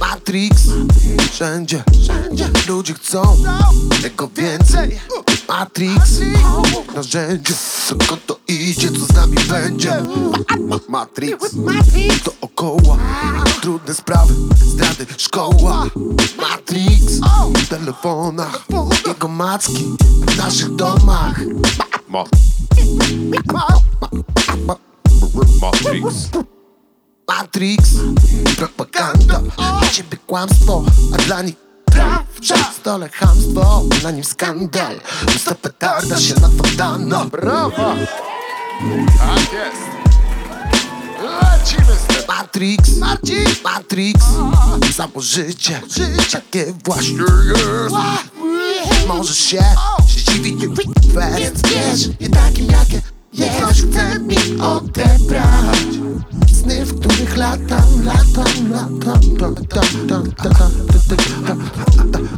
Matrix. Wszędzie, wszędzie. Ludzie chcą tego więcej. Matrix. Narzędzie. Skąd to idzie, co z nami będzie. Ma Matrix. Dookoła Trudne sprawy, zdrady, szkoła. Matrix. W telefonach. Jego macki W naszych domach. Ma Matrix Matrix? Propaganda. Dla ciebie kłamstwo, a dla nich Prawda. Stole chamstwo, na nim skandal. Usta petarda się na fatana Brawo. Tak jest. Lecimy z tym. Matrix. Matrix. Matrix. Samo życie Życie takie właśnie jest. Możesz się Się dziwić Wiesz, wiesz Nie takim jakie Jesteś w mi oddech latam, latam, latam, latam, latam, latam, latam, latam, latam, latam, latam, latam,